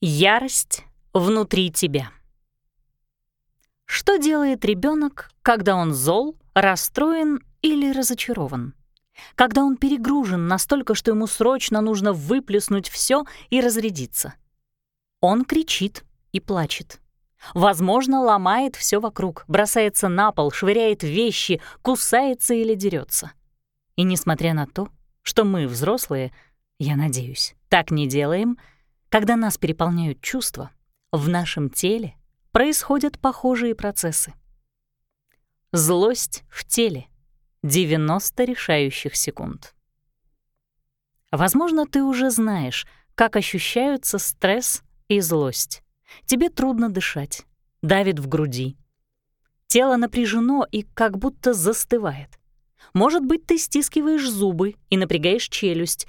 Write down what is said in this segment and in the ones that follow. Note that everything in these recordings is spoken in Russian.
Ярость внутри тебя. Что делает ребенок, когда он зол, расстроен или разочарован? Когда он перегружен настолько, что ему срочно нужно выплеснуть все и разрядиться? Он кричит и плачет. Возможно, ломает все вокруг, бросается на пол, швыряет вещи, кусается или дерется. И несмотря на то, что мы, взрослые, я надеюсь, так не делаем — когда нас переполняют чувства, в нашем теле происходят похожие процессы. Злость в теле. 90 решающих секунд. Возможно, ты уже знаешь, как ощущаются стресс и злость. Тебе трудно дышать, давит в груди. Тело напряжено и как будто застывает. Может быть, ты стискиваешь зубы и напрягаешь челюсть.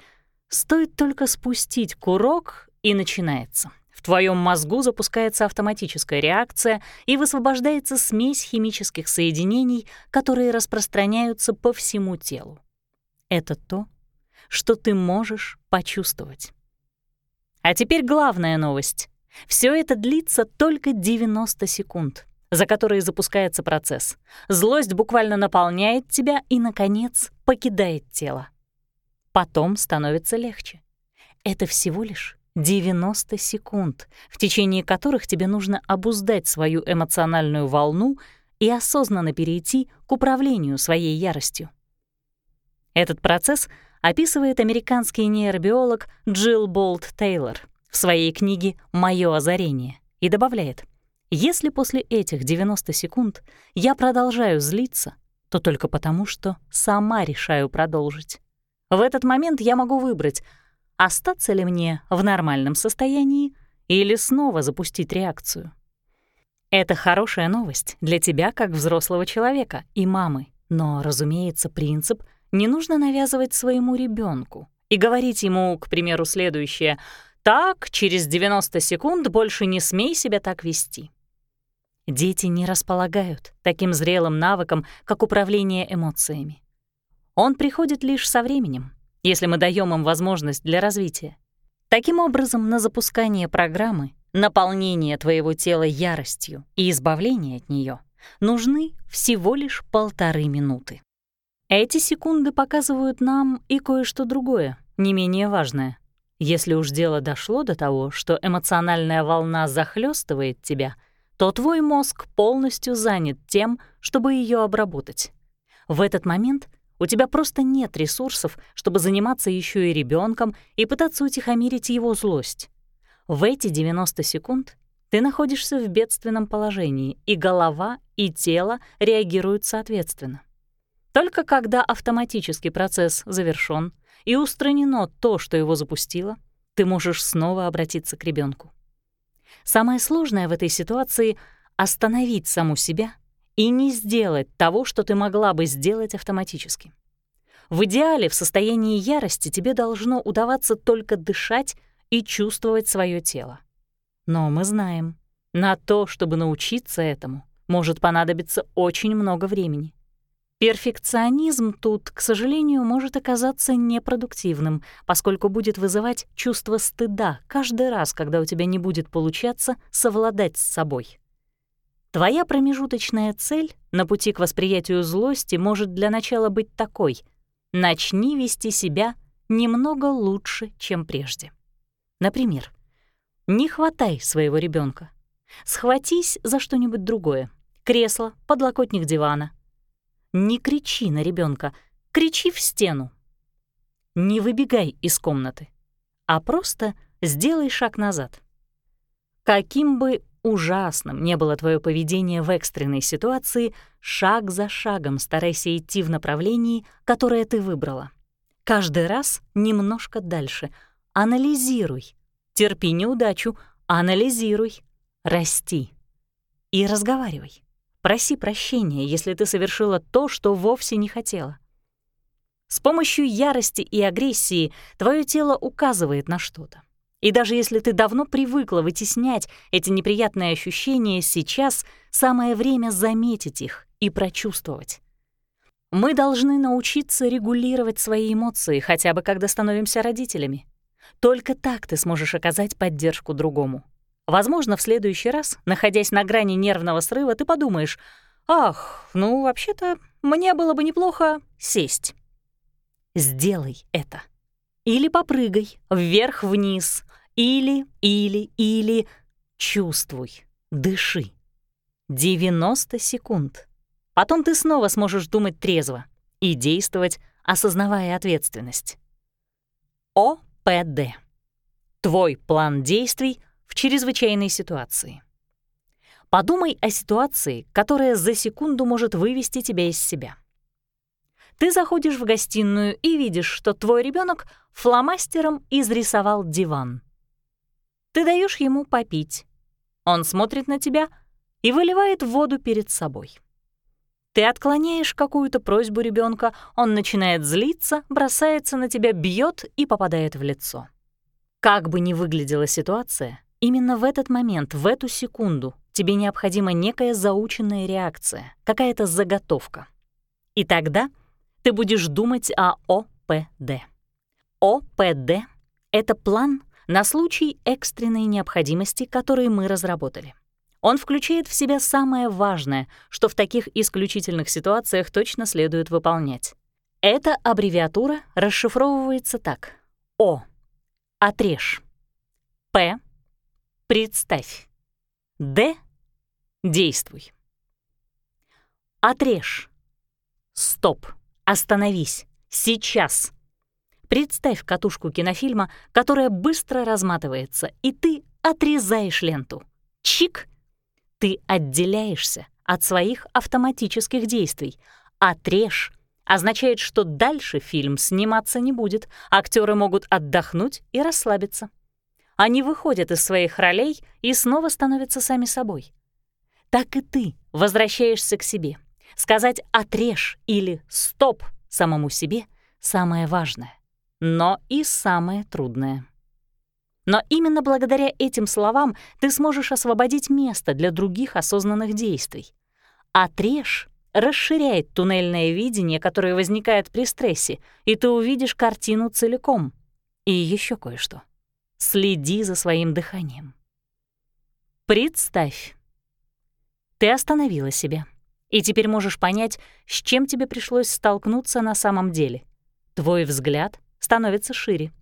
Стоит только спустить курок, и начинается. В твоем мозгу запускается автоматическая реакция и высвобождается смесь химических соединений, которые распространяются по всему телу. Это то, что ты можешь почувствовать. А теперь главная новость. Все это длится только 90 секунд, за которые запускается процесс. Злость буквально наполняет тебя и, наконец, покидает тело. Потом становится легче. Это всего лишь 90 секунд, в течение которых тебе нужно обуздать свою эмоциональную волну и осознанно перейти к управлению своей яростью. Этот процесс описывает американский нейробиолог Джилл Болт Тейлор в своей книге «Моё озарение» и добавляет, «Если после этих 90 секунд я продолжаю злиться, то только потому, что сама решаю продолжить. В этот момент я могу выбрать — остаться ли мне в нормальном состоянии или снова запустить реакцию. Это хорошая новость для тебя как взрослого человека и мамы, но, разумеется, принцип не нужно навязывать своему ребенку и говорить ему, к примеру, следующее «Так, через 90 секунд больше не смей себя так вести». Дети не располагают таким зрелым навыком, как управление эмоциями. Он приходит лишь со временем, если мы даем им возможность для развития. Таким образом, на запускание программы, наполнение твоего тела яростью и избавление от нее нужны всего лишь полторы минуты. Эти секунды показывают нам и кое-что другое, не менее важное. Если уж дело дошло до того, что эмоциональная волна захлестывает тебя, то твой мозг полностью занят тем, чтобы ее обработать. В этот момент — у тебя просто нет ресурсов, чтобы заниматься еще и ребенком и пытаться утихомирить его злость. В эти 90 секунд ты находишься в бедственном положении, и голова, и тело реагируют соответственно. Только когда автоматический процесс завершён и устранено то, что его запустило, ты можешь снова обратиться к ребенку. Самое сложное в этой ситуации — остановить саму себя и не сделать того, что ты могла бы сделать автоматически. В идеале в состоянии ярости тебе должно удаваться только дышать и чувствовать свое тело. Но мы знаем, на то, чтобы научиться этому, может понадобиться очень много времени. Перфекционизм тут, к сожалению, может оказаться непродуктивным, поскольку будет вызывать чувство стыда каждый раз, когда у тебя не будет получаться совладать с собой. Твоя промежуточная цель на пути к восприятию злости может для начала быть такой — начни вести себя немного лучше, чем прежде. Например, не хватай своего ребенка, Схватись за что-нибудь другое — кресло, подлокотник дивана. Не кричи на ребенка, кричи в стену. Не выбегай из комнаты, а просто сделай шаг назад. Каким бы ужасным не было твое поведение в экстренной ситуации, шаг за шагом старайся идти в направлении, которое ты выбрала. Каждый раз немножко дальше. Анализируй. Терпи неудачу, анализируй. Расти. И разговаривай. Проси прощения, если ты совершила то, что вовсе не хотела. С помощью ярости и агрессии твое тело указывает на что-то. И даже если ты давно привыкла вытеснять эти неприятные ощущения, сейчас самое время заметить их и прочувствовать. Мы должны научиться регулировать свои эмоции, хотя бы когда становимся родителями. Только так ты сможешь оказать поддержку другому. Возможно, в следующий раз, находясь на грани нервного срыва, ты подумаешь, «Ах, ну, вообще-то, мне было бы неплохо сесть». Сделай это. Или попрыгай вверх-вниз, или, или, или чувствуй, дыши. 90 секунд. Потом ты снова сможешь думать трезво и действовать, осознавая ответственность. ОПД. Твой план действий в чрезвычайной ситуации. Подумай о ситуации, которая за секунду может вывести тебя из себя. Ты заходишь в гостиную и видишь, что твой ребенок фломастером изрисовал диван. Ты даешь ему попить. Он смотрит на тебя и выливает воду перед собой. Ты отклоняешь какую-то просьбу ребенка, он начинает злиться, бросается на тебя, бьет и попадает в лицо. Как бы ни выглядела ситуация, именно в этот момент, в эту секунду тебе необходима некая заученная реакция, какая-то заготовка. И тогда ты будешь думать о ОПД. ОПД — это план на случай экстренной необходимости, который мы разработали. Он включает в себя самое важное, что в таких исключительных ситуациях точно следует выполнять. Эта аббревиатура расшифровывается так. О. Отрежь. П. Представь. Д. Действуй. Отрежь. Стоп. Остановись. Сейчас. Представь катушку кинофильма, которая быстро разматывается, и ты отрезаешь ленту. Чик! Ты отделяешься от своих автоматических действий. Отрежь означает, что дальше фильм сниматься не будет, актеры могут отдохнуть и расслабиться. Они выходят из своих ролей и снова становятся сами собой. Так и ты возвращаешься к себе. Сказать «отрежь» или «стоп» самому себе — самое важное но и самое трудное. Но именно благодаря этим словам ты сможешь освободить место для других осознанных действий. Отрежь расширяет туннельное видение, которое возникает при стрессе, и ты увидишь картину целиком. И еще кое-что. Следи за своим дыханием. Представь. Ты остановила себя, и теперь можешь понять, с чем тебе пришлось столкнуться на самом деле. Твой взгляд становится шире.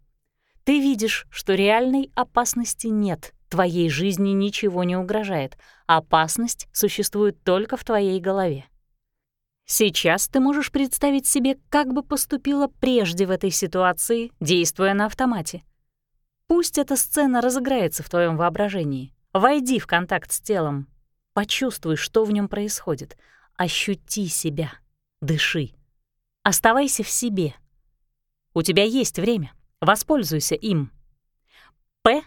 Ты видишь, что реальной опасности нет, твоей жизни ничего не угрожает, опасность существует только в твоей голове. Сейчас ты можешь представить себе, как бы поступила прежде в этой ситуации, действуя на автомате. Пусть эта сцена разыграется в твоем воображении. Войди в контакт с телом. Почувствуй, что в нем происходит. Ощути себя. Дыши. Оставайся в себе — у тебя есть время. Воспользуйся им. П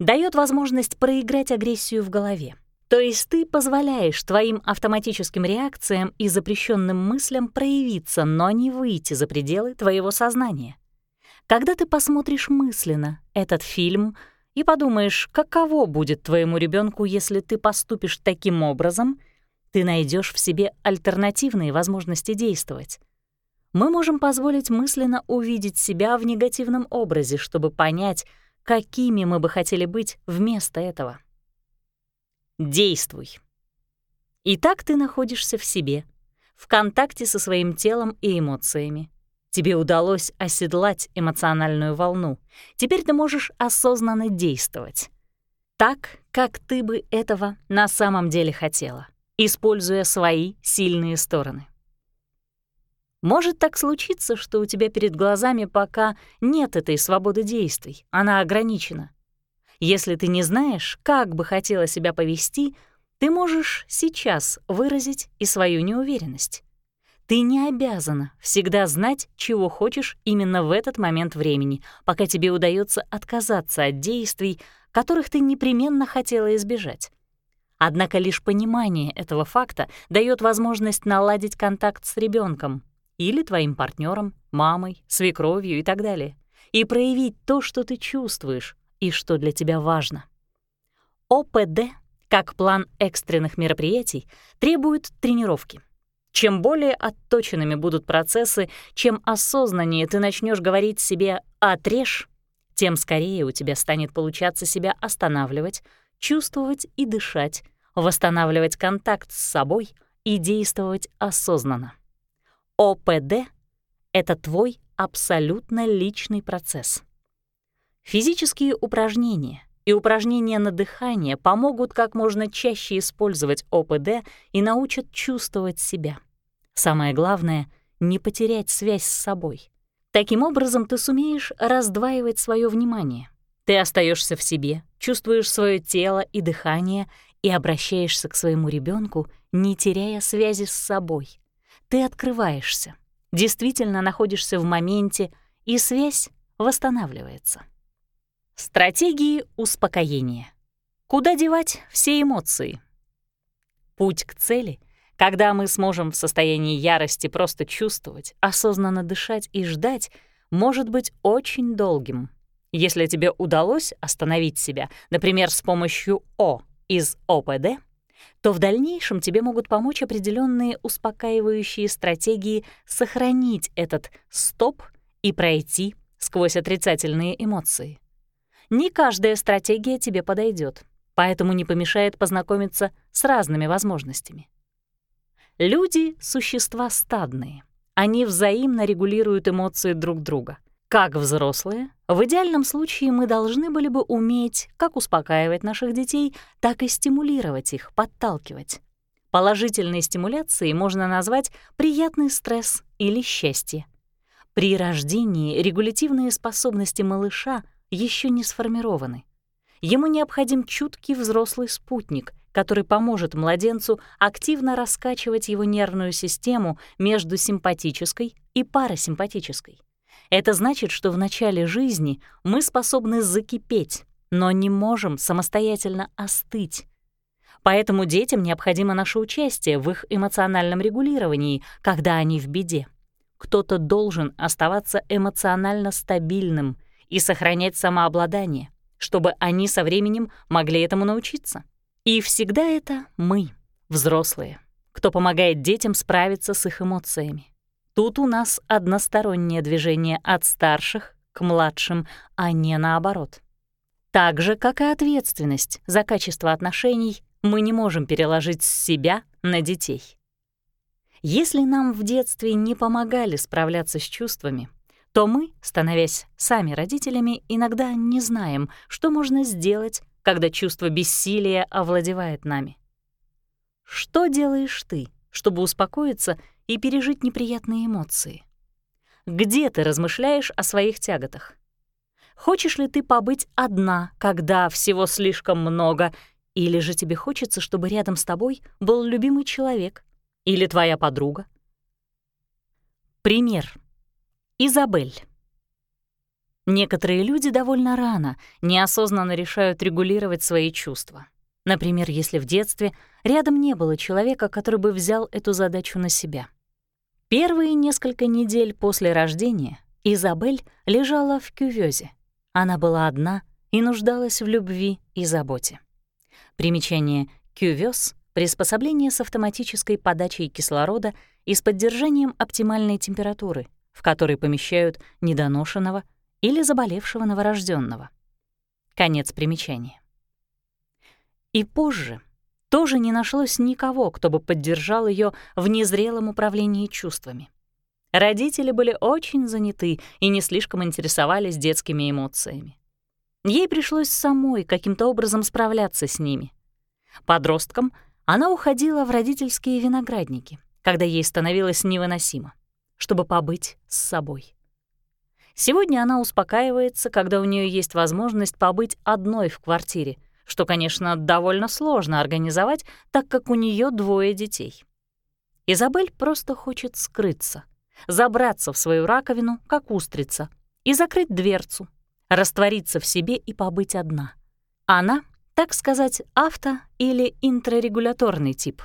дает возможность проиграть агрессию в голове. То есть ты позволяешь твоим автоматическим реакциям и запрещенным мыслям проявиться, но не выйти за пределы твоего сознания. Когда ты посмотришь мысленно этот фильм и подумаешь, каково будет твоему ребенку, если ты поступишь таким образом, ты найдешь в себе альтернативные возможности действовать мы можем позволить мысленно увидеть себя в негативном образе, чтобы понять, какими мы бы хотели быть вместо этого. Действуй. Итак, ты находишься в себе, в контакте со своим телом и эмоциями. Тебе удалось оседлать эмоциональную волну. Теперь ты можешь осознанно действовать. Так, как ты бы этого на самом деле хотела, используя свои сильные стороны. Может так случиться, что у тебя перед глазами пока нет этой свободы действий, она ограничена. Если ты не знаешь, как бы хотела себя повести, ты можешь сейчас выразить и свою неуверенность. Ты не обязана всегда знать, чего хочешь именно в этот момент времени, пока тебе удается отказаться от действий, которых ты непременно хотела избежать. Однако лишь понимание этого факта дает возможность наладить контакт с ребенком, или твоим партнером, мамой, свекровью и так далее, и проявить то, что ты чувствуешь и что для тебя важно. ОПД, как план экстренных мероприятий, требует тренировки. Чем более отточенными будут процессы, чем осознаннее ты начнешь говорить себе «отрежь», тем скорее у тебя станет получаться себя останавливать, чувствовать и дышать, восстанавливать контакт с собой и действовать осознанно. ОПД — это твой абсолютно личный процесс. Физические упражнения и упражнения на дыхание помогут как можно чаще использовать ОПД и научат чувствовать себя. Самое главное — не потерять связь с собой. Таким образом, ты сумеешь раздваивать свое внимание. Ты остаешься в себе, чувствуешь свое тело и дыхание и обращаешься к своему ребенку, не теряя связи с собой. Ты открываешься, действительно находишься в моменте, и связь восстанавливается. Стратегии успокоения. Куда девать все эмоции? Путь к цели, когда мы сможем в состоянии ярости просто чувствовать, осознанно дышать и ждать, может быть очень долгим. Если тебе удалось остановить себя, например, с помощью О из ОПД, то в дальнейшем тебе могут помочь определенные успокаивающие стратегии сохранить этот стоп и пройти сквозь отрицательные эмоции. Не каждая стратегия тебе подойдет, поэтому не помешает познакомиться с разными возможностями. Люди — существа стадные. Они взаимно регулируют эмоции друг друга — как взрослые, в идеальном случае мы должны были бы уметь как успокаивать наших детей, так и стимулировать их, подталкивать. Положительной стимуляцией можно назвать приятный стресс или счастье. При рождении регулятивные способности малыша еще не сформированы. Ему необходим чуткий взрослый спутник, который поможет младенцу активно раскачивать его нервную систему между симпатической и парасимпатической. Это значит, что в начале жизни мы способны закипеть, но не можем самостоятельно остыть. Поэтому детям необходимо наше участие в их эмоциональном регулировании, когда они в беде. Кто-то должен оставаться эмоционально стабильным и сохранять самообладание, чтобы они со временем могли этому научиться. И всегда это мы, взрослые, кто помогает детям справиться с их эмоциями. Тут у нас одностороннее движение от старших к младшим, а не наоборот. Так же, как и ответственность за качество отношений, мы не можем переложить с себя на детей. Если нам в детстве не помогали справляться с чувствами, то мы, становясь сами родителями, иногда не знаем, что можно сделать, когда чувство бессилия овладевает нами. Что делаешь ты, чтобы успокоиться и пережить неприятные эмоции? Где ты размышляешь о своих тяготах? Хочешь ли ты побыть одна, когда всего слишком много, или же тебе хочется, чтобы рядом с тобой был любимый человек или твоя подруга? Пример. Изабель. Некоторые люди довольно рано неосознанно решают регулировать свои чувства. Например, если в детстве рядом не было человека, который бы взял эту задачу на себя. Первые несколько недель после рождения Изабель лежала в кювёзе. Она была одна и нуждалась в любви и заботе. Примечание «кювёз» — приспособление с автоматической подачей кислорода и с поддержанием оптимальной температуры, в которой помещают недоношенного или заболевшего новорожденного. Конец примечания. И позже — тоже не нашлось никого, кто бы поддержал ее в незрелом управлении чувствами. Родители были очень заняты и не слишком интересовались детскими эмоциями. Ей пришлось самой каким-то образом справляться с ними. Подростком она уходила в родительские виноградники, когда ей становилось невыносимо, чтобы побыть с собой. Сегодня она успокаивается, когда у нее есть возможность побыть одной в квартире — что, конечно, довольно сложно организовать, так как у нее двое детей. Изабель просто хочет скрыться, забраться в свою раковину, как устрица, и закрыть дверцу, раствориться в себе и побыть одна. Она, так сказать, авто- или интрарегуляторный тип.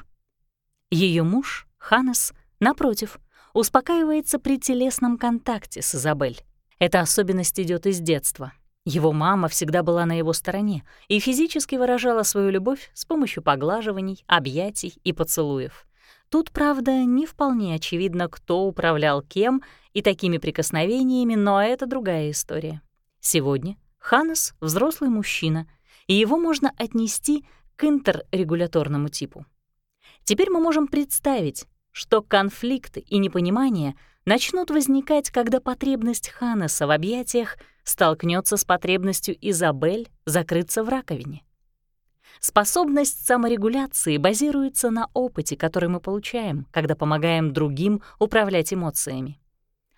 Ее муж, Ханес, напротив, успокаивается при телесном контакте с Изабель. Эта особенность идет из детства — его мама всегда была на его стороне и физически выражала свою любовь с помощью поглаживаний, объятий и поцелуев. Тут, правда, не вполне очевидно, кто управлял кем и такими прикосновениями, но это другая история. Сегодня Ханес — взрослый мужчина, и его можно отнести к интеррегуляторному типу. Теперь мы можем представить, что конфликты и непонимание начнут возникать, когда потребность Ханнеса в объятиях столкнется с потребностью Изабель закрыться в раковине. Способность саморегуляции базируется на опыте, который мы получаем, когда помогаем другим управлять эмоциями.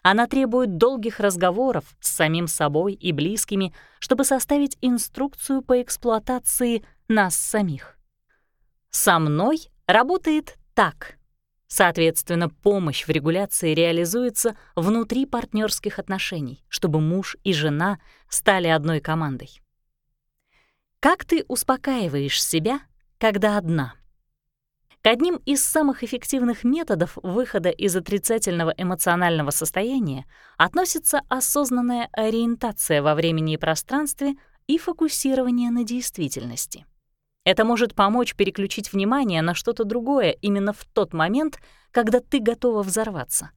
Она требует долгих разговоров с самим собой и близкими, чтобы составить инструкцию по эксплуатации нас самих. Со мной работает так. Соответственно, помощь в регуляции реализуется внутри партнерских отношений, чтобы муж и жена стали одной командой. Как ты успокаиваешь себя, когда одна? К одним из самых эффективных методов выхода из отрицательного эмоционального состояния относится осознанная ориентация во времени и пространстве и фокусирование на действительности. Это может помочь переключить внимание на что-то другое именно в тот момент, когда ты готова взорваться.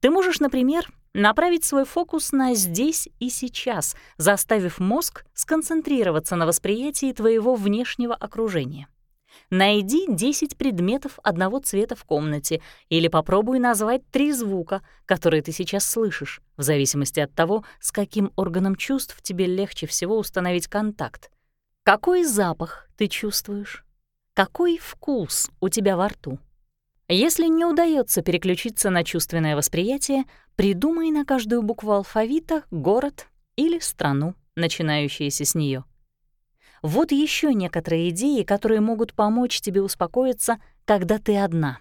Ты можешь, например, направить свой фокус на «здесь и сейчас», заставив мозг сконцентрироваться на восприятии твоего внешнего окружения. Найди 10 предметов одного цвета в комнате или попробуй назвать три звука, которые ты сейчас слышишь, в зависимости от того, с каким органом чувств тебе легче всего установить контакт. Какой запах ты чувствуешь? Какой вкус у тебя во рту? Если не удается переключиться на чувственное восприятие, придумай на каждую букву алфавита город или страну, начинающиеся с нее. Вот еще некоторые идеи, которые могут помочь тебе успокоиться, когда ты одна.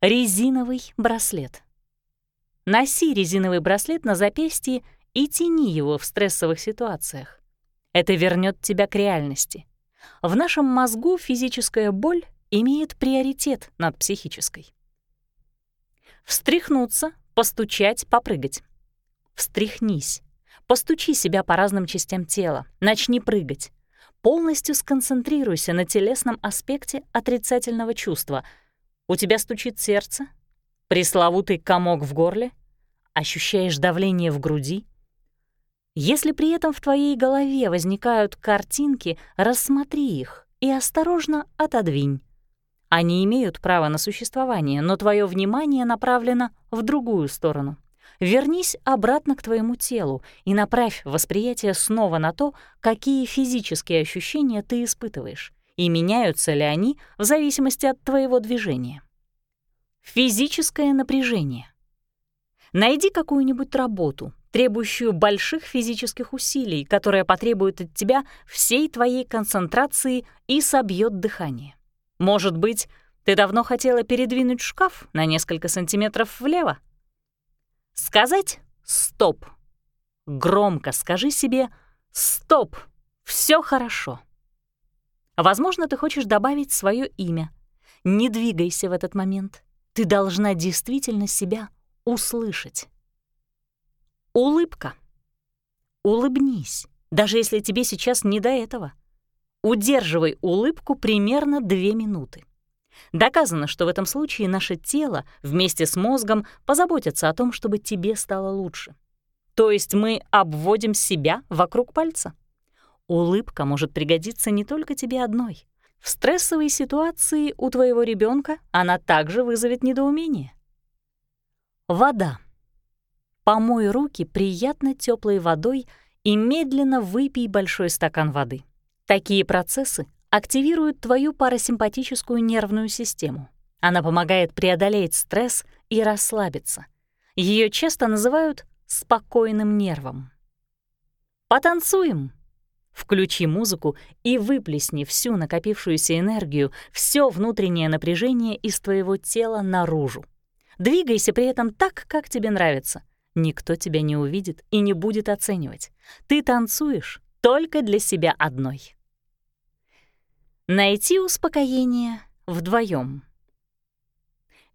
Резиновый браслет. Носи резиновый браслет на запястье и тяни его в стрессовых ситуациях. Это вернет тебя к реальности. В нашем мозгу физическая боль имеет приоритет над психической. Встряхнуться, постучать, попрыгать. Встряхнись. Постучи себя по разным частям тела, начни прыгать. Полностью сконцентрируйся на телесном аспекте отрицательного чувства. У тебя стучит сердце? Пресловутый комок в горле? Ощущаешь давление в груди? Если при этом в твоей голове возникают картинки, рассмотри их и осторожно отодвинь. Они имеют право на существование, но твое внимание направлено в другую сторону. Вернись обратно к твоему телу и направь восприятие снова на то, какие физические ощущения ты испытываешь, и меняются ли они в зависимости от твоего движения. Физическое напряжение. Найди какую-нибудь работу, требующую больших физических усилий, которая потребует от тебя всей твоей концентрации и собьет дыхание. Может быть, ты давно хотела передвинуть шкаф на несколько сантиметров влево? Сказать «стоп». Громко скажи себе «стоп, все хорошо». Возможно, ты хочешь добавить свое имя. Не двигайся в этот момент. Ты должна действительно себя услышать. Улыбка. Улыбнись, даже если тебе сейчас не до этого. Удерживай улыбку примерно две минуты. Доказано, что в этом случае наше тело вместе с мозгом позаботятся о том, чтобы тебе стало лучше. То есть мы обводим себя вокруг пальца. Улыбка может пригодиться не только тебе одной. В стрессовой ситуации у твоего ребенка она также вызовет недоумение. Вода. Помой руки приятно теплой водой и медленно выпей большой стакан воды. Такие процессы активируют твою парасимпатическую нервную систему. Она помогает преодолеть стресс и расслабиться. Ее часто называют спокойным нервом. Потанцуем. Включи музыку и выплесни всю накопившуюся энергию, все внутреннее напряжение из твоего тела наружу. Двигайся при этом так, как тебе нравится. Никто тебя не увидит и не будет оценивать. Ты танцуешь только для себя одной. Найти успокоение вдвоем.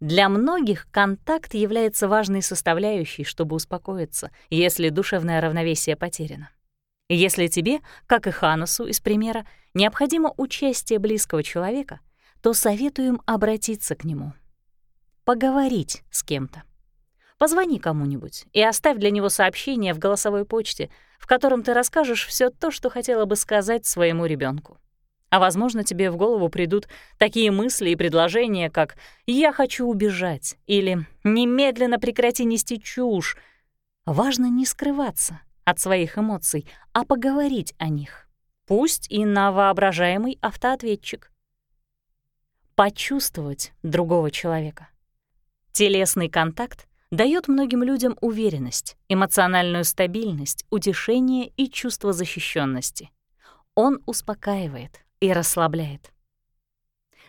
Для многих контакт является важной составляющей, чтобы успокоиться, если душевное равновесие потеряно. Если тебе, как и Ханасу из примера, необходимо участие близкого человека, то советуем обратиться к нему. Поговорить с кем-то. Позвони кому-нибудь и оставь для него сообщение в голосовой почте, в котором ты расскажешь все то, что хотела бы сказать своему ребенку. А возможно, тебе в голову придут такие мысли и предложения, как «я хочу убежать» или «немедленно прекрати нести чушь». Важно не скрываться от своих эмоций, а поговорить о них. Пусть и на воображаемый автоответчик. Почувствовать другого человека. Телесный контакт дает многим людям уверенность, эмоциональную стабильность, утешение и чувство защищенности. Он успокаивает, и расслабляет.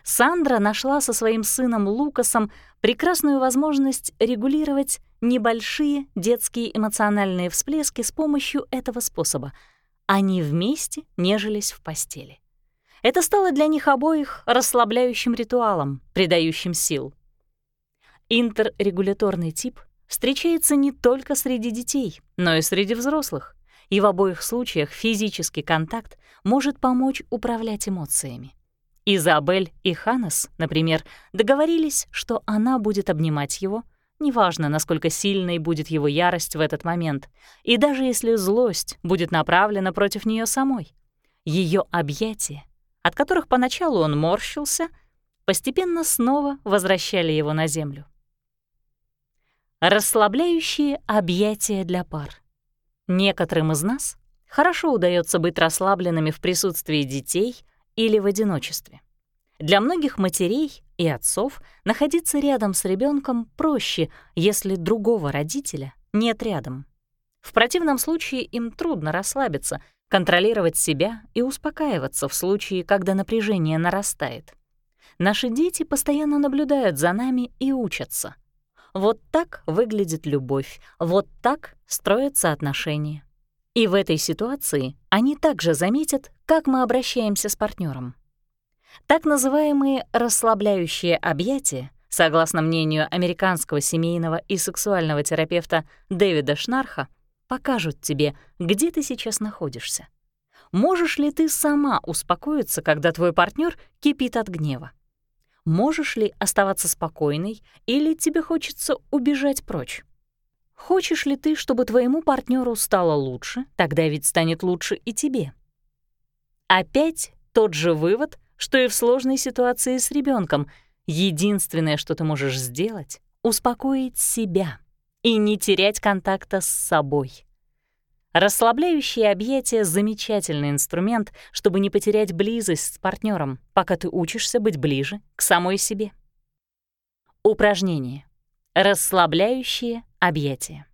Сандра нашла со своим сыном Лукасом прекрасную возможность регулировать небольшие детские эмоциональные всплески с помощью этого способа. Они вместе нежились в постели. Это стало для них обоих расслабляющим ритуалом, придающим сил. Интеррегуляторный тип встречается не только среди детей, но и среди взрослых и в обоих случаях физический контакт может помочь управлять эмоциями. Изабель и Ханнес, например, договорились, что она будет обнимать его, неважно, насколько сильной будет его ярость в этот момент, и даже если злость будет направлена против нее самой. Ее объятия, от которых поначалу он морщился, постепенно снова возвращали его на землю. Расслабляющие объятия для пар. Некоторым из нас хорошо удается быть расслабленными в присутствии детей или в одиночестве. Для многих матерей и отцов находиться рядом с ребенком проще, если другого родителя нет рядом. В противном случае им трудно расслабиться, контролировать себя и успокаиваться в случае, когда напряжение нарастает. Наши дети постоянно наблюдают за нами и учатся. Вот так выглядит любовь, вот так строятся отношения. И в этой ситуации они также заметят, как мы обращаемся с партнером. Так называемые расслабляющие объятия, согласно мнению американского семейного и сексуального терапевта Дэвида Шнарха, покажут тебе, где ты сейчас находишься. Можешь ли ты сама успокоиться, когда твой партнер кипит от гнева? Можешь ли оставаться спокойной или тебе хочется убежать прочь. Хочешь ли ты, чтобы твоему партнеру стало лучше, тогда ведь станет лучше и тебе. Опять тот же вывод, что и в сложной ситуации с ребенком. Единственное, что ты можешь сделать — успокоить себя и не терять контакта с собой. Расслабляющие объятия — замечательный инструмент, чтобы не потерять близость с партнером, пока ты учишься быть ближе к самой себе. Упражнение. Расслабляющие объятия.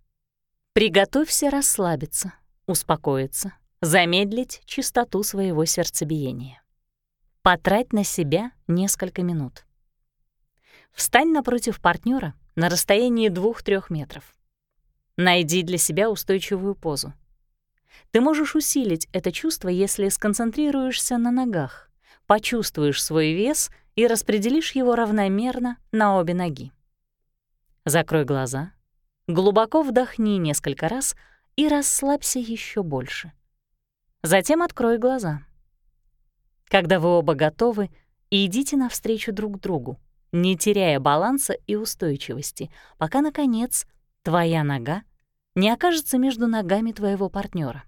Приготовься расслабиться, успокоиться, замедлить частоту своего сердцебиения. Потрать на себя несколько минут. Встань напротив партнера на расстоянии 2-3 метров. Найди для себя устойчивую позу. Ты можешь усилить это чувство, если сконцентрируешься на ногах, почувствуешь свой вес и распределишь его равномерно на обе ноги. Закрой глаза, глубоко вдохни несколько раз и расслабься еще больше. Затем открой глаза. Когда вы оба готовы, идите навстречу друг другу, не теряя баланса и устойчивости, пока, наконец, твоя нога не окажется между ногами твоего партнера.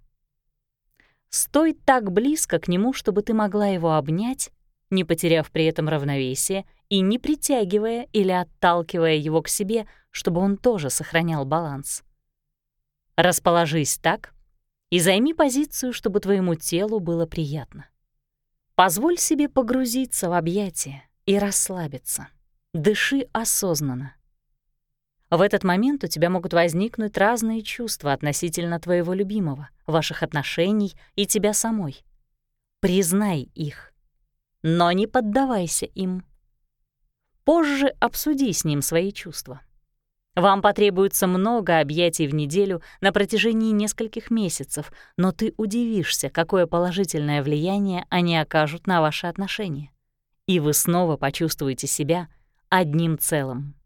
Стой так близко к нему, чтобы ты могла его обнять, не потеряв при этом равновесие и не притягивая или отталкивая его к себе, чтобы он тоже сохранял баланс. Расположись так и займи позицию, чтобы твоему телу было приятно. Позволь себе погрузиться в объятия и расслабиться. Дыши осознанно. В этот момент у тебя могут возникнуть разные чувства относительно твоего любимого, ваших отношений и тебя самой. Признай их, но не поддавайся им. Позже обсуди с ним свои чувства. Вам потребуется много объятий в неделю на протяжении нескольких месяцев, но ты удивишься, какое положительное влияние они окажут на ваши отношения. И вы снова почувствуете себя одним целым.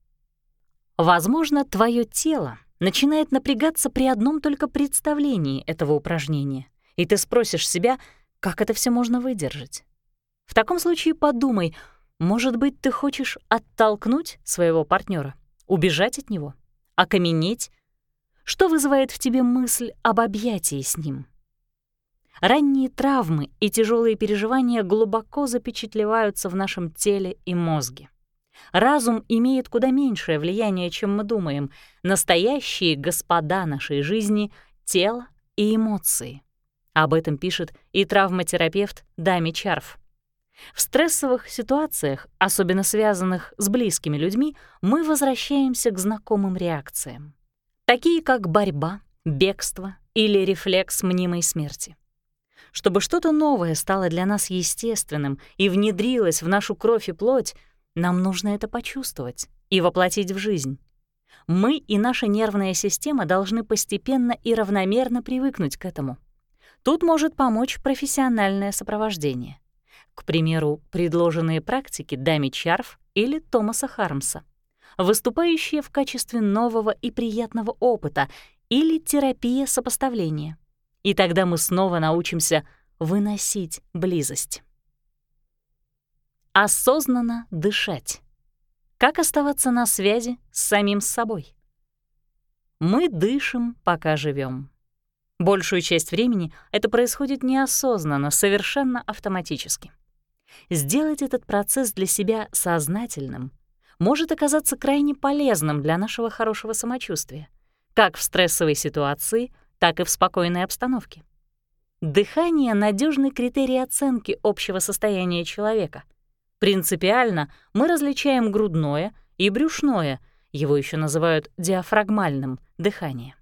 Возможно, твое тело начинает напрягаться при одном только представлении этого упражнения, и ты спросишь себя, как это все можно выдержать. В таком случае подумай, может быть, ты хочешь оттолкнуть своего партнера, убежать от него, окаменеть? Что вызывает в тебе мысль об объятии с ним? Ранние травмы и тяжелые переживания глубоко запечатлеваются в нашем теле и мозге. Разум имеет куда меньшее влияние, чем мы думаем. Настоящие господа нашей жизни — тело и эмоции. Об этом пишет и травматерапевт Дами Чарф. В стрессовых ситуациях, особенно связанных с близкими людьми, мы возвращаемся к знакомым реакциям, такие как борьба, бегство или рефлекс мнимой смерти. Чтобы что-то новое стало для нас естественным и внедрилось в нашу кровь и плоть, нам нужно это почувствовать и воплотить в жизнь. Мы и наша нервная система должны постепенно и равномерно привыкнуть к этому. Тут может помочь профессиональное сопровождение. К примеру, предложенные практики Дами Чарф или Томаса Хармса, выступающие в качестве нового и приятного опыта или терапия сопоставления. И тогда мы снова научимся выносить близость. Осознанно дышать. Как оставаться на связи с самим собой? Мы дышим, пока живем. Большую часть времени это происходит неосознанно, совершенно автоматически. Сделать этот процесс для себя сознательным может оказаться крайне полезным для нашего хорошего самочувствия, как в стрессовой ситуации, так и в спокойной обстановке. Дыхание — надежный критерий оценки общего состояния человека. Принципиально мы различаем грудное и брюшное, его еще называют диафрагмальным, дыхание.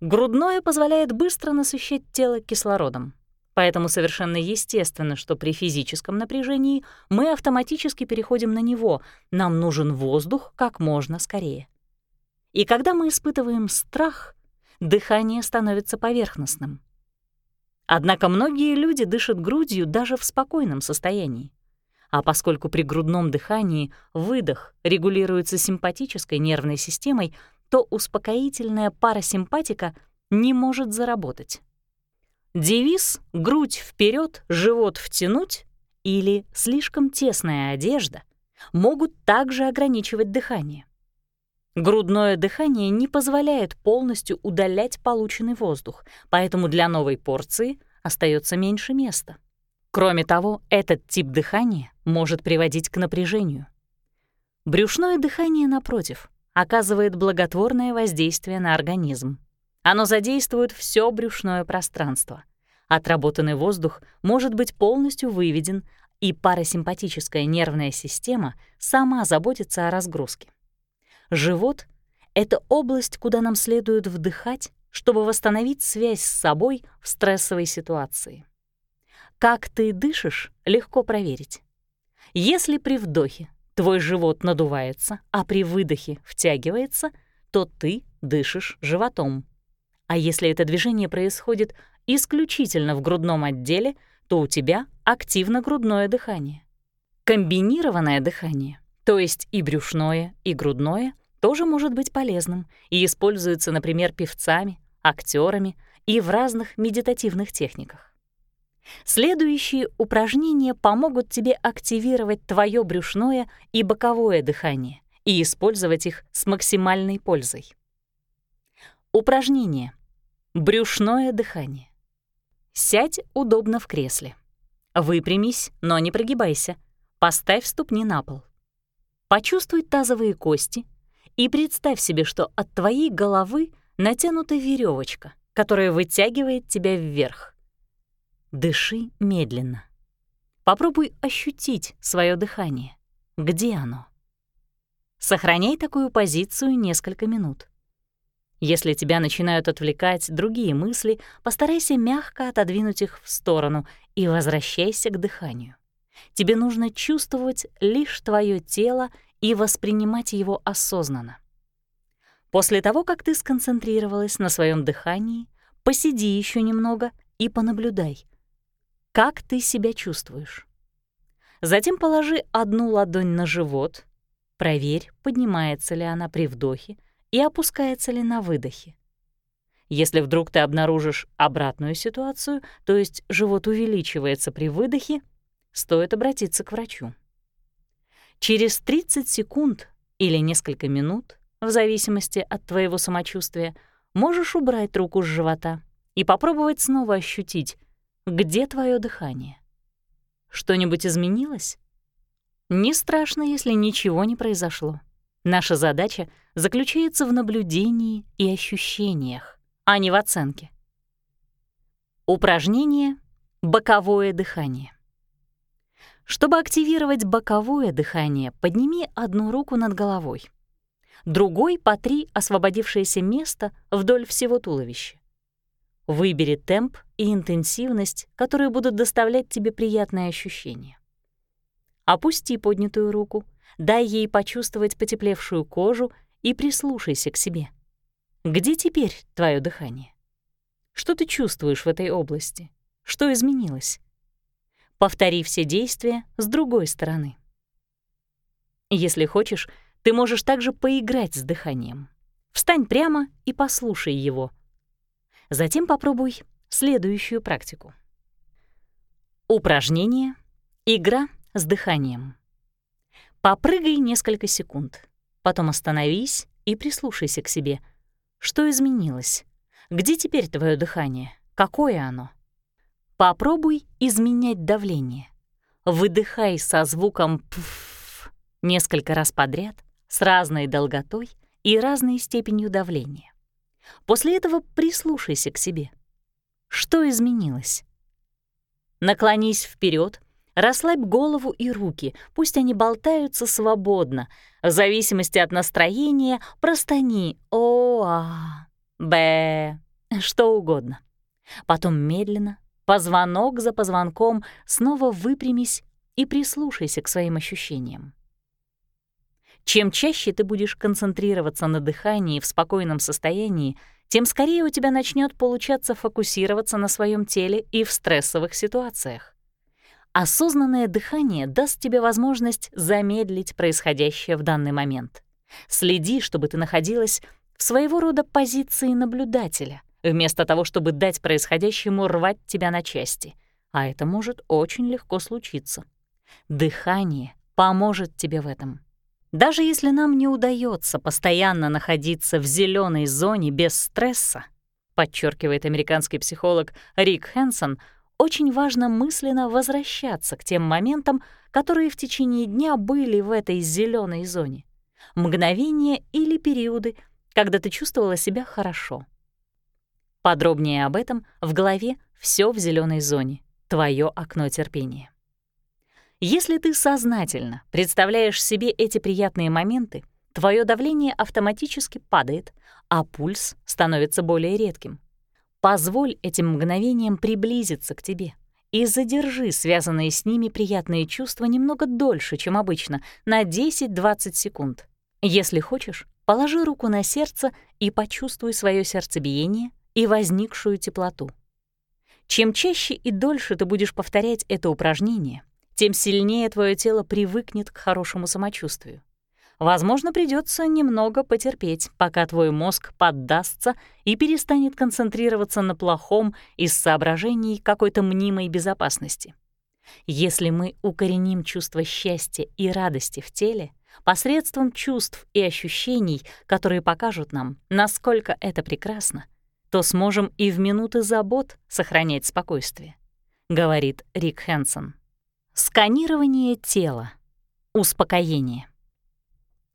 Грудное позволяет быстро насыщать тело кислородом. Поэтому совершенно естественно, что при физическом напряжении мы автоматически переходим на него, нам нужен воздух как можно скорее. И когда мы испытываем страх, дыхание становится поверхностным. Однако многие люди дышат грудью даже в спокойном состоянии. А поскольку при грудном дыхании выдох регулируется симпатической нервной системой, то успокоительная парасимпатика не может заработать. Девиз «грудь вперед, живот втянуть» или «слишком тесная одежда» могут также ограничивать дыхание. Грудное дыхание не позволяет полностью удалять полученный воздух, поэтому для новой порции остается меньше места. Кроме того, этот тип дыхания может приводить к напряжению. Брюшное дыхание, напротив, оказывает благотворное воздействие на организм. Оно задействует все брюшное пространство. Отработанный воздух может быть полностью выведен, и парасимпатическая нервная система сама заботится о разгрузке. Живот — это область, куда нам следует вдыхать, чтобы восстановить связь с собой в стрессовой ситуации. Как ты дышишь, легко проверить. Если при вдохе твой живот надувается, а при выдохе втягивается, то ты дышишь животом. А если это движение происходит исключительно в грудном отделе, то у тебя активно грудное дыхание. Комбинированное дыхание, то есть и брюшное, и грудное, тоже может быть полезным и используется, например, певцами, актерами и в разных медитативных техниках. Следующие упражнения помогут тебе активировать твое брюшное и боковое дыхание и использовать их с максимальной пользой. Упражнение. Брюшное дыхание. Сядь удобно в кресле. Выпрямись, но не прогибайся. Поставь ступни на пол. Почувствуй тазовые кости и представь себе, что от твоей головы натянута веревочка, которая вытягивает тебя вверх. Дыши медленно. Попробуй ощутить свое дыхание. Где оно? Сохраняй такую позицию несколько минут. Если тебя начинают отвлекать другие мысли, постарайся мягко отодвинуть их в сторону и возвращайся к дыханию. Тебе нужно чувствовать лишь твое тело и воспринимать его осознанно. После того, как ты сконцентрировалась на своем дыхании, посиди еще немного и понаблюдай, как ты себя чувствуешь. Затем положи одну ладонь на живот, проверь, поднимается ли она при вдохе и опускается ли на выдохе. Если вдруг ты обнаружишь обратную ситуацию, то есть живот увеличивается при выдохе, стоит обратиться к врачу. Через 30 секунд или несколько минут, в зависимости от твоего самочувствия, можешь убрать руку с живота и попробовать снова ощутить, где твое дыхание. Что-нибудь изменилось? Не страшно, если ничего не произошло. Наша задача заключается в наблюдении и ощущениях, а не в оценке. Упражнение «Боковое дыхание». Чтобы активировать боковое дыхание, подними одну руку над головой. Другой потри освободившееся место вдоль всего туловища. Выбери темп и интенсивность, которые будут доставлять тебе приятные ощущения. Опусти поднятую руку, дай ей почувствовать потеплевшую кожу и прислушайся к себе. Где теперь твое дыхание? Что ты чувствуешь в этой области? Что изменилось? Повтори все действия с другой стороны. Если хочешь, ты можешь также поиграть с дыханием. Встань прямо и послушай его. Затем попробуй следующую практику. Упражнение «Игра с дыханием». Попрыгай несколько секунд, потом остановись и прислушайся к себе. Что изменилось? Где теперь твое дыхание? Какое оно? Попробуй изменять давление. Выдыхай со звуком «пф» несколько раз подряд с разной долготой и разной степенью давления. После этого прислушайся к себе. Что изменилось? Наклонись вперед Расслабь голову и руки, пусть они болтаются свободно. В зависимости от настроения простани «о», «а», «б», что угодно. Потом медленно, позвонок за позвонком, снова выпрямись и прислушайся к своим ощущениям. Чем чаще ты будешь концентрироваться на дыхании в спокойном состоянии, тем скорее у тебя начнет получаться фокусироваться на своем теле и в стрессовых ситуациях. Осознанное дыхание даст тебе возможность замедлить происходящее в данный момент. Следи, чтобы ты находилась в своего рода позиции наблюдателя, вместо того, чтобы дать происходящему рвать тебя на части. А это может очень легко случиться. Дыхание поможет тебе в этом. Даже если нам не удается постоянно находиться в зеленой зоне без стресса, подчеркивает американский психолог Рик Хэнсон, очень важно мысленно возвращаться к тем моментам, которые в течение дня были в этой зеленой зоне. Мгновения или периоды, когда ты чувствовала себя хорошо. Подробнее об этом в главе «Все в зеленой зоне. Твое окно терпения». Если ты сознательно представляешь себе эти приятные моменты, твое давление автоматически падает, а пульс становится более редким. Позволь этим мгновениям приблизиться к тебе и задержи связанные с ними приятные чувства немного дольше, чем обычно, на 10-20 секунд. Если хочешь, положи руку на сердце и почувствуй свое сердцебиение и возникшую теплоту. Чем чаще и дольше ты будешь повторять это упражнение, тем сильнее твое тело привыкнет к хорошему самочувствию. Возможно, придется немного потерпеть, пока твой мозг поддастся и перестанет концентрироваться на плохом из соображений какой-то мнимой безопасности. Если мы укореним чувство счастья и радости в теле посредством чувств и ощущений, которые покажут нам, насколько это прекрасно, то сможем и в минуты забот сохранять спокойствие, говорит Рик Хэнсон. Сканирование тела. Успокоение.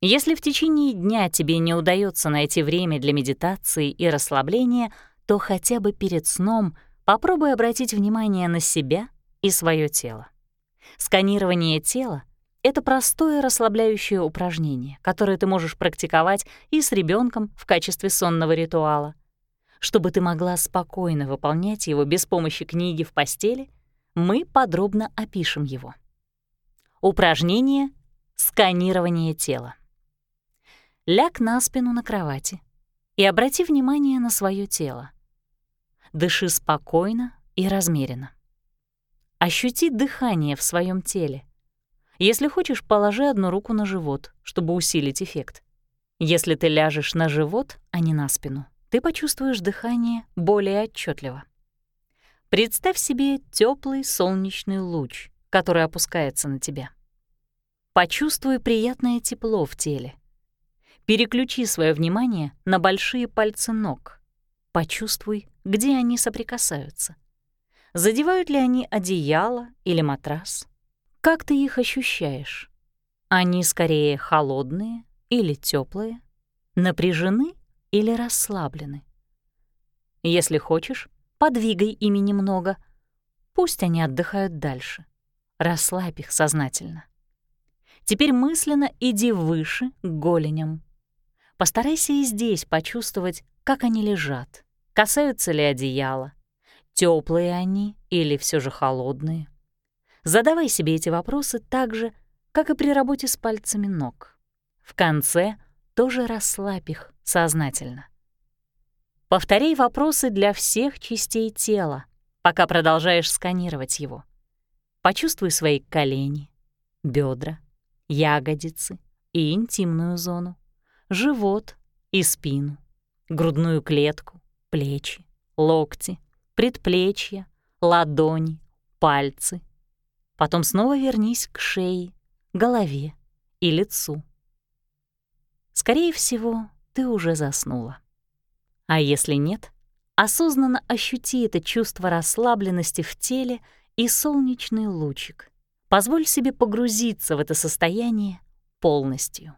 Если в течение дня тебе не удается найти время для медитации и расслабления, то хотя бы перед сном попробуй обратить внимание на себя и свое тело. Сканирование тела — это простое расслабляющее упражнение, которое ты можешь практиковать и с ребенком в качестве сонного ритуала. Чтобы ты могла спокойно выполнять его без помощи книги в постели, мы подробно опишем его. Упражнение «Сканирование тела». Ляг на спину на кровати и обрати внимание на свое тело. Дыши спокойно и размеренно. Ощути дыхание в своем теле. Если хочешь, положи одну руку на живот, чтобы усилить эффект. Если ты ляжешь на живот, а не на спину, ты почувствуешь дыхание более отчетливо. Представь себе теплый солнечный луч, который опускается на тебя. Почувствуй приятное тепло в теле — Переключи свое внимание на большие пальцы ног, почувствуй, где они соприкасаются. Задевают ли они одеяло или матрас? Как ты их ощущаешь? Они скорее холодные или теплые, напряжены или расслаблены? Если хочешь, подвигай ими немного. Пусть они отдыхают дальше. Расслабь их сознательно. Теперь мысленно иди выше к голеням. Постарайся и здесь почувствовать, как они лежат, касаются ли одеяла, теплые они или все же холодные. Задавай себе эти вопросы так же, как и при работе с пальцами ног. В конце тоже расслабь их сознательно. Повторяй вопросы для всех частей тела, пока продолжаешь сканировать его. Почувствуй свои колени, бедра, ягодицы и интимную зону, живот и спину, грудную клетку, плечи, локти, предплечья, ладони, пальцы. Потом снова вернись к шее, голове и лицу. Скорее всего, ты уже заснула. А если нет, осознанно ощути это чувство расслабленности в теле и солнечный лучик. Позволь себе погрузиться в это состояние полностью.